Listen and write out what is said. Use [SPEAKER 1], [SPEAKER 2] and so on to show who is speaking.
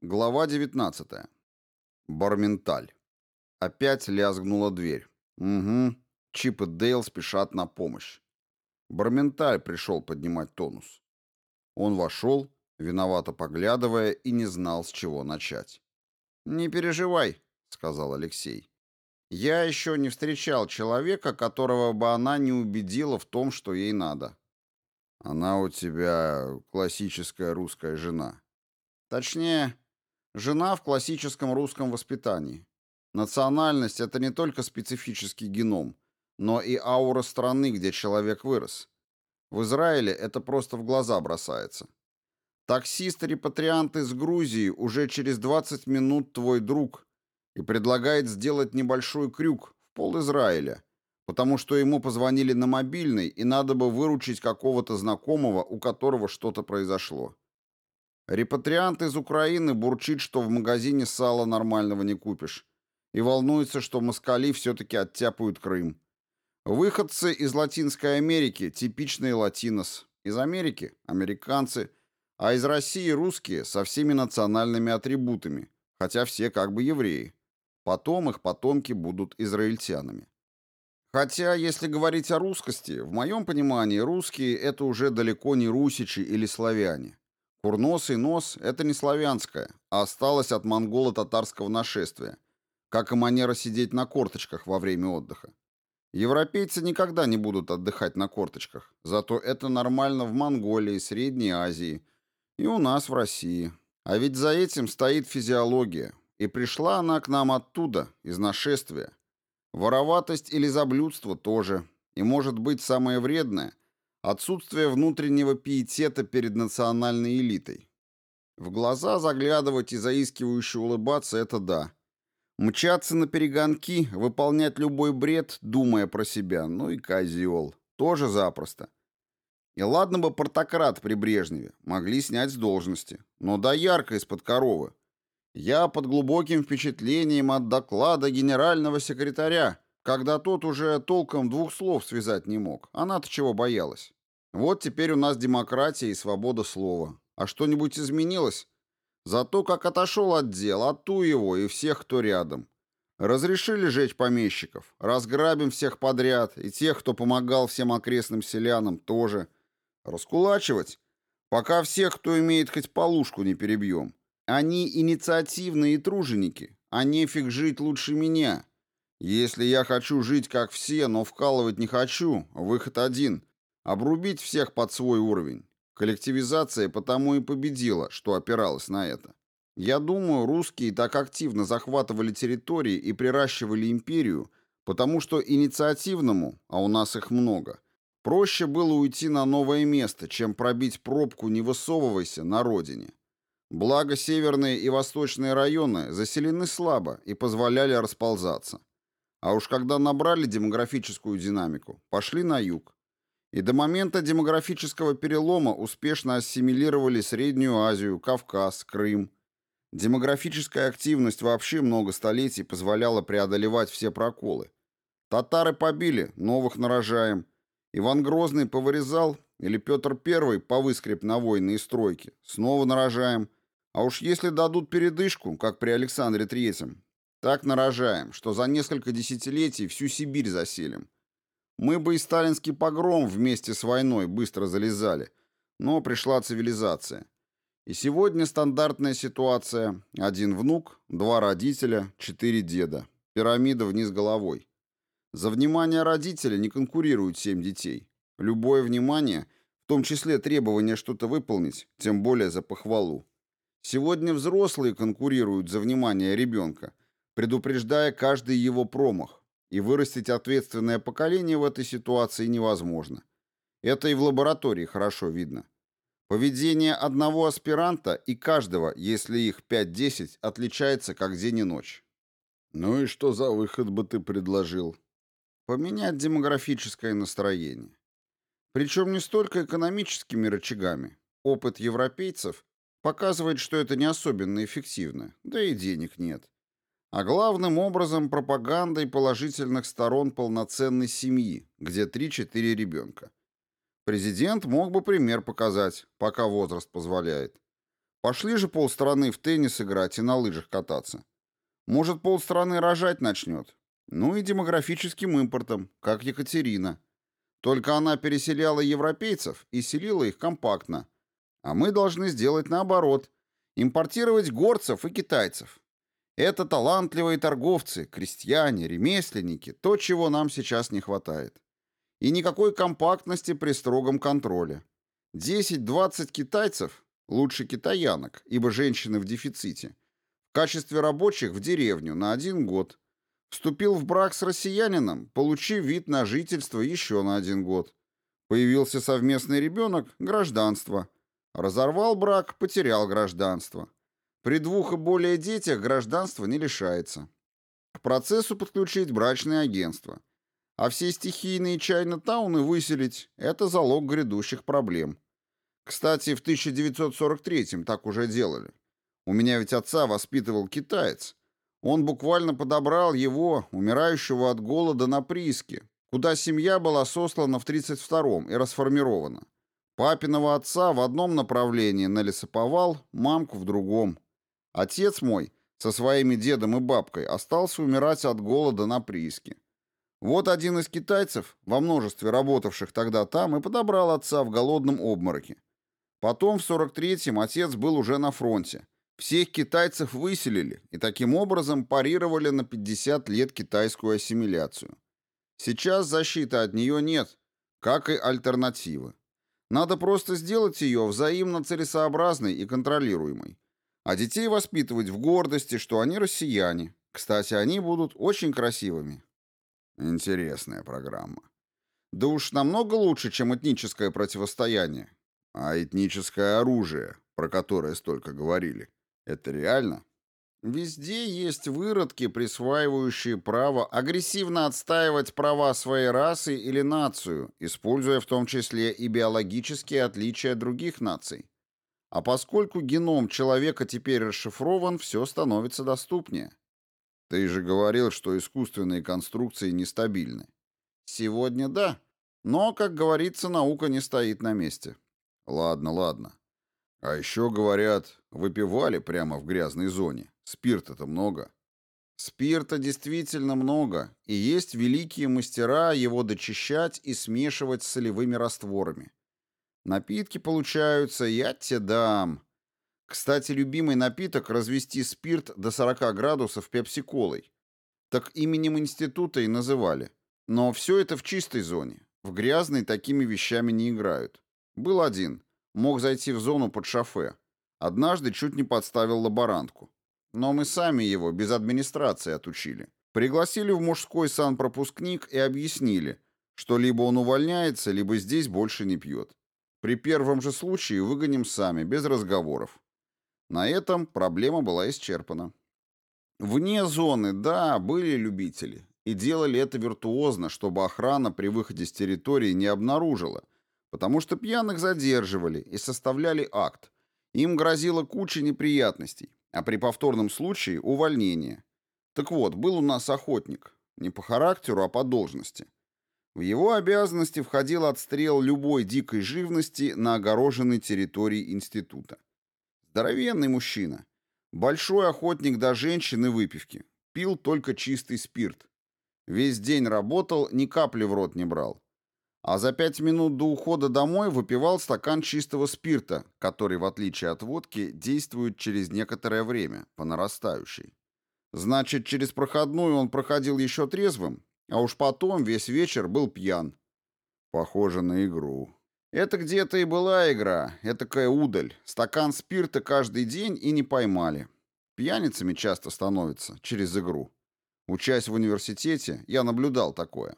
[SPEAKER 1] Глава 19. Барменталь. Опять лязгнула дверь. Угу. Чип и Дейл спешат на помощь. Барменталь пришел поднимать тонус. Он вошел, виновато поглядывая, и не знал, с чего начать. «Не переживай», — сказал Алексей. «Я еще не встречал человека, которого бы она не убедила в том, что ей надо». «Она у тебя классическая русская жена». «Точнее, Жена в классическом русском воспитании. Национальность – это не только специфический геном, но и аура страны, где человек вырос. В Израиле это просто в глаза бросается. Таксист-репатриант из Грузии уже через 20 минут твой друг и предлагает сделать небольшой крюк в пол Израиля, потому что ему позвонили на мобильный и надо бы выручить какого-то знакомого, у которого что-то произошло. Репатриант из Украины бурчит, что в магазине сала нормального не купишь. И волнуется, что москали все-таки оттяпают Крым. Выходцы из Латинской Америки – типичные латинос. Из Америки – американцы. А из России – русские со всеми национальными атрибутами, хотя все как бы евреи. Потом их потомки будут израильтянами. Хотя, если говорить о русскости, в моем понимании русские – это уже далеко не русичи или славяне. Курносый нос – это не славянское, а осталось от монголо-татарского нашествия, как и манера сидеть на корточках во время отдыха. Европейцы никогда не будут отдыхать на корточках, зато это нормально в Монголии, Средней Азии и у нас в России. А ведь за этим стоит физиология, и пришла она к нам оттуда, из нашествия. Вороватость или заблюдство тоже, и может быть самое вредное – Отсутствие внутреннего пиетета перед национальной элитой. В глаза заглядывать и заискивающе улыбаться – это да. Мчаться на перегонки, выполнять любой бред, думая про себя, ну и козел. Тоже запросто. И ладно бы портократ при Брежневе, могли снять с должности. Но да ярко из-под коровы. Я под глубоким впечатлением от доклада генерального секретаря, когда тот уже толком двух слов связать не мог. Она-то чего боялась? Вот теперь у нас демократия и свобода слова. А что-нибудь изменилось? Зато как отошел от дел, отту его и всех, кто рядом. Разрешили жечь помещиков, разграбим всех подряд, и тех, кто помогал всем окрестным селянам, тоже. Раскулачивать? Пока всех, кто имеет хоть полушку, не перебьем. Они инициативные труженики, а нефиг жить лучше меня. Если я хочу жить как все, но вкалывать не хочу, выход один — обрубить всех под свой уровень. Коллективизация потому и победила, что опиралась на это. Я думаю, русские так активно захватывали территории и приращивали империю, потому что инициативному, а у нас их много, проще было уйти на новое место, чем пробить пробку «не высовывайся» на родине. Благо северные и восточные районы заселены слабо и позволяли расползаться. А уж когда набрали демографическую динамику, пошли на юг. И до момента демографического перелома успешно ассимилировали Среднюю Азию, Кавказ, Крым. Демографическая активность вообще много столетий позволяла преодолевать все проколы. Татары побили, новых нарожаем. Иван Грозный повырезал, или Петр I повыскреб на войны и стройки. Снова нарожаем. А уж если дадут передышку, как при Александре Третьем, так нарожаем, что за несколько десятилетий всю Сибирь заселим. Мы бы и сталинский погром вместе с войной быстро залезали, но пришла цивилизация. И сегодня стандартная ситуация. Один внук, два родителя, четыре деда. Пирамида вниз головой. За внимание родителя не конкурируют семь детей. Любое внимание, в том числе требование что-то выполнить, тем более за похвалу. Сегодня взрослые конкурируют за внимание ребенка, предупреждая каждый его промах, и вырастить ответственное поколение в этой ситуации невозможно. Это и в лаборатории хорошо видно. Поведение одного аспиранта и каждого, если их 5-10, отличается как день и ночь. Ну и что за выход бы ты предложил? Поменять демографическое настроение. Причем не столько экономическими рычагами. Опыт европейцев показывает, что это не особенно эффективно, да и денег нет а главным образом пропагандой положительных сторон полноценной семьи, где 3-4 ребенка. Президент мог бы пример показать, пока возраст позволяет. Пошли же полстраны в теннис играть и на лыжах кататься. Может, полстраны рожать начнет. Ну и демографическим импортом, как Екатерина. Только она переселяла европейцев и селила их компактно. А мы должны сделать наоборот. Импортировать горцев и китайцев. Это талантливые торговцы, крестьяне, ремесленники, то, чего нам сейчас не хватает. И никакой компактности при строгом контроле. 10-20 китайцев, лучше китаянок, ибо женщины в дефиците, в качестве рабочих в деревню на один год. Вступил в брак с россиянином, получив вид на жительство еще на один год. Появился совместный ребенок – гражданство. Разорвал брак – потерял гражданство. При двух и более детях гражданство не лишается. К процессу подключить брачное агентство. А все стихийные чайно-тауны выселить – это залог грядущих проблем. Кстати, в 1943-м так уже делали. У меня ведь отца воспитывал китаец. Он буквально подобрал его, умирающего от голода, на прииске, куда семья была сослана в 32-м и расформирована. Папиного отца в одном направлении на лесоповал, мамку в другом. Отец мой со своими дедом и бабкой остался умирать от голода на прииске. Вот один из китайцев, во множестве работавших тогда там, и подобрал отца в голодном обмороке. Потом в 43-м отец был уже на фронте. Всех китайцев выселили и таким образом парировали на 50 лет китайскую ассимиляцию. Сейчас защиты от нее нет, как и альтернативы. Надо просто сделать ее взаимно целесообразной и контролируемой. А детей воспитывать в гордости, что они россияне. Кстати, они будут очень красивыми. Интересная программа. Да уж намного лучше, чем этническое противостояние. А этническое оружие, про которое столько говорили, это реально? Везде есть выродки, присваивающие право агрессивно отстаивать права своей расы или нацию, используя в том числе и биологические отличия других наций. А поскольку геном человека теперь расшифрован, все становится доступнее. Ты же говорил, что искусственные конструкции нестабильны. Сегодня да, но, как говорится, наука не стоит на месте. Ладно, ладно. А еще, говорят, выпивали прямо в грязной зоне. Спирта-то много. Спирта действительно много, и есть великие мастера его дочищать и смешивать с солевыми растворами. Напитки получаются, я тебе дам. Кстати, любимый напиток — развести спирт до 40 градусов пепси-колой. Так именем института и называли. Но все это в чистой зоне. В грязной такими вещами не играют. Был один. Мог зайти в зону под шофе. Однажды чуть не подставил лаборантку. Но мы сами его без администрации отучили. Пригласили в мужской санпропускник и объяснили, что либо он увольняется, либо здесь больше не пьет. При первом же случае выгоним сами, без разговоров. На этом проблема была исчерпана. Вне зоны, да, были любители. И делали это виртуозно, чтобы охрана при выходе с территории не обнаружила – потому что пьяных задерживали и составляли акт. Им грозила куча неприятностей, а при повторном случае – увольнение. Так вот, был у нас охотник. Не по характеру, а по должности. В его обязанности входил отстрел любой дикой живности на огороженной территории института. Здоровенный мужчина. Большой охотник до женщин и выпивки. Пил только чистый спирт. Весь день работал, ни капли в рот не брал а за пять минут до ухода домой выпивал стакан чистого спирта, который, в отличие от водки, действует через некоторое время, по нарастающей. Значит, через проходную он проходил еще трезвым, а уж потом весь вечер был пьян. Похоже на игру. Это где-то и была игра, этакая удаль. Стакан спирта каждый день и не поймали. Пьяницами часто становятся через игру. Учась в университете, я наблюдал такое.